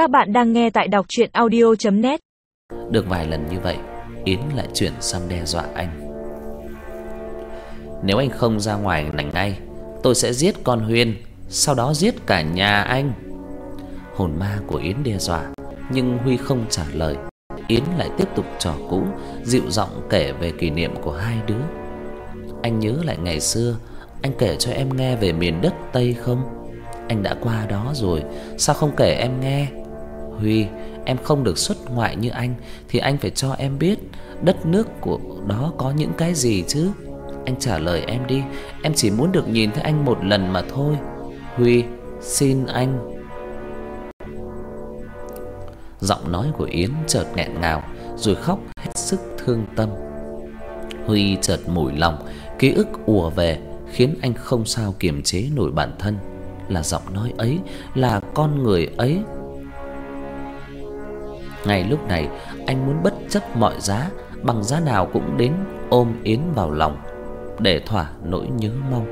Các bạn đang nghe tại đọc audio net Được vài lần như vậy, Yến lại chuyển sang đe dọa anh. Nếu anh không ra ngoài này ngay, tôi sẽ giết con Huyên, sau đó giết cả nhà anh. Hồn ma của Yến đe dọa, nhưng Huy không trả lời. Yến lại tiếp tục trò cũ, dịu giọng kể về kỷ niệm của hai đứa. Anh nhớ lại ngày xưa, anh kể cho em nghe về miền đất Tây không? Anh đã qua đó rồi, sao không kể em nghe? Huy, em không được xuất ngoại như anh thì anh phải cho em biết đất nước của đó có những cái gì chứ. Anh trả lời em đi, em chỉ muốn được nhìn thấy anh một lần mà thôi. Huy, xin anh. Giọng nói của Yến chợt nghẹn ngào rồi khóc hết sức thương tâm. Huy chợt mủi lòng, ký ức ùa về khiến anh không sao kiềm chế nổi bản thân, là giọng nói ấy, là con người ấy. Ngay lúc này, anh muốn bất chấp mọi giá, bằng giá nào cũng đến ôm Yến vào lòng để thỏa nỗi nhớ mong.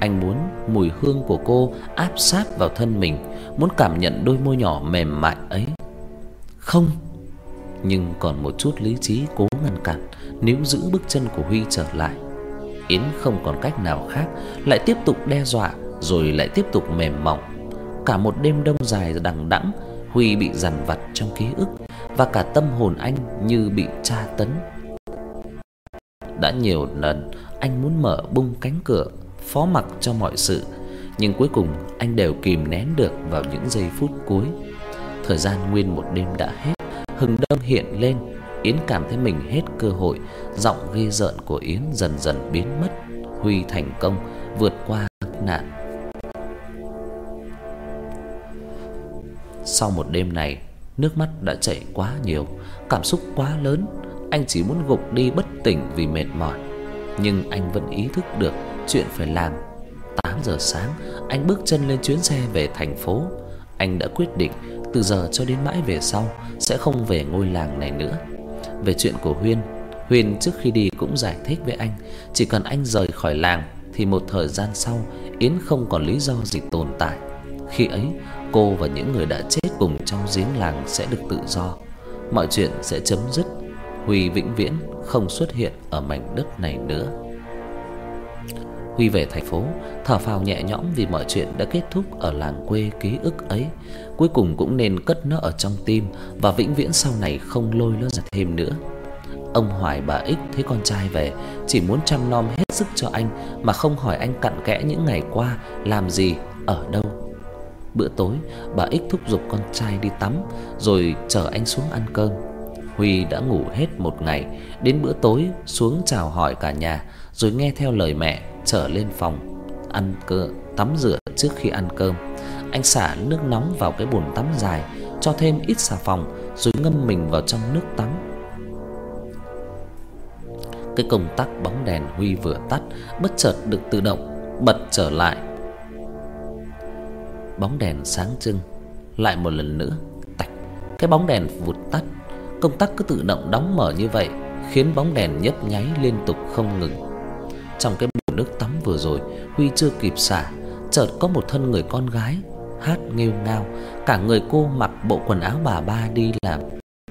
Anh muốn mùi hương của cô áp sát vào thân mình, muốn cảm nhận đôi môi nhỏ mềm mại ấy. Không, nhưng còn một chút lý trí cố ngăn cản, níu giữ bước chân của Huy trở lại. Yến không còn cách nào khác, lại tiếp tục đe dọa rồi lại tiếp tục mềm mỏng. Cả một đêm đông dài đằng đẵng, Huy bị dằn vặt trong ký ức và cả tâm hồn anh như bị tra tấn. Đã nhiều lần anh muốn mở bung cánh cửa, phó mặc cho mọi sự, nhưng cuối cùng anh đều kìm nén được vào những giây phút cuối. Thời gian nguyên một đêm đã hết, hừng đông hiện lên, Yến cảm thấy mình hết cơ hội, giọng ghê rợn của Yến dần dần biến mất. Huy thành công vượt qua nạn. Sau một đêm này, nước mắt đã chảy quá nhiều, cảm xúc quá lớn, anh chỉ muốn gục đi bất tỉnh vì mệt mỏi. Nhưng anh vẫn ý thức được chuyện phải làm. 8 giờ sáng, anh bước chân lên chuyến xe về thành phố. Anh đã quyết định từ giờ cho đến mãi về sau sẽ không về ngôi làng này nữa. Về chuyện của Huyên, Huyên trước khi đi cũng giải thích với anh, chỉ cần anh rời khỏi làng thì một thời gian sau Yến không còn lý do gì tồn tại. Khi ấy, cô và những người đã chết cùng trong giếng làng sẽ được tự do. Mọi chuyện sẽ chấm dứt. Huy vĩnh viễn không xuất hiện ở mảnh đất này nữa. Huy về thành phố, thở phào nhẹ nhõm vì mọi chuyện đã kết thúc ở làng quê ký ức ấy, cuối cùng cũng nên cất nó ở trong tim và vĩnh viễn sau này không lôi nó ra thêm nữa. Ông Hoài bà Ích thấy con trai về, chỉ muốn chăm nom hết sức cho anh mà không hỏi anh cặn kẽ những ngày qua làm gì, ở đâu. Bữa tối, bà Ích thúc giục con trai đi tắm rồi chở anh xuống ăn cơm. Huy đã ngủ hết một ngày, đến bữa tối xuống chào hỏi cả nhà rồi nghe theo lời mẹ trở lên phòng ăn cơm tắm rửa trước khi ăn cơm. Anh xả nước nóng vào cái bồn tắm dài, cho thêm ít xà phòng rồi ngâm mình vào trong nước tắm. Cái công tắc bóng đèn Huy vừa tắt bất chợt được tự động bật trở lại. Bóng đèn sáng trưng, lại một lần nữa, tạch. Cái bóng đèn vụt tắt, công tắc cứ tự động đóng mở như vậy, khiến bóng đèn nhấp nháy liên tục không ngừng. Trong cái bồn nước tắm vừa rồi, Huy chưa kịp xả, chợt có một thân người con gái hát nghêu ngao, cả người cô mặc bộ quần áo bà ba đi làm,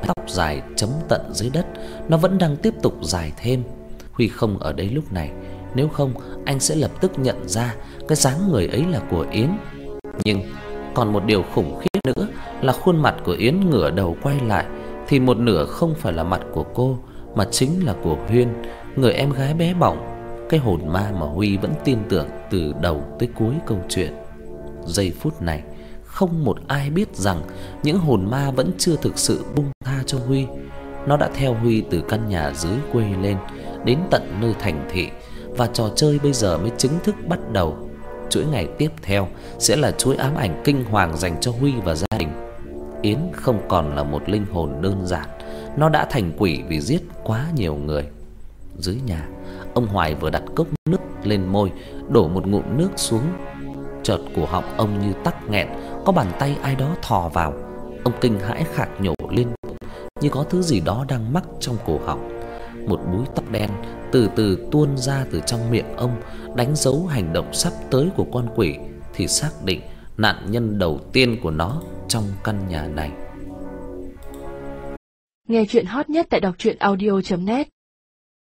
tóc dài chấm tận dưới đất, nó vẫn đang tiếp tục dài thêm. Huy không ở đây lúc này, nếu không anh sẽ lập tức nhận ra cái dáng người ấy là của Yến. Nhưng còn một điều khủng khiếp nữa là khuôn mặt của Yến ngửa đầu quay lại thì một nửa không phải là mặt của cô mà chính là của Huyên, người em gái bé bỏng, cái hồn ma mà Huy vẫn tin tưởng từ đầu tới cuối câu chuyện. Giây phút này, không một ai biết rằng những hồn ma vẫn chưa thực sự buông tha cho Huy. Nó đã theo Huy từ căn nhà dưới quê lên đến tận nơi thành thị và trò chơi bây giờ mới chính thức bắt đầu. Chuỗi ngày tiếp theo sẽ là chuỗi ám ảnh kinh hoàng dành cho Huy và gia đình. Yến không còn là một linh hồn đơn giản, nó đã thành quỷ vì giết quá nhiều người. Dưới nhà, ông Hoài vừa đặt cốc nước lên môi, đổ một ngụm nước xuống. Chợt cổ họng ông như tắc nghẹn, có bàn tay ai đó thò vào. Ông kinh hãi khạc nhổ lên như có thứ gì đó đang mắc trong cổ họng một búi tóc đen từ từ tuôn ra từ trong miệng ông, đánh dấu hành động sắp tới của con quỷ thì xác định nạn nhân đầu tiên của nó trong căn nhà này. Nghe truyện hot nhất tại doctruyenaudio.net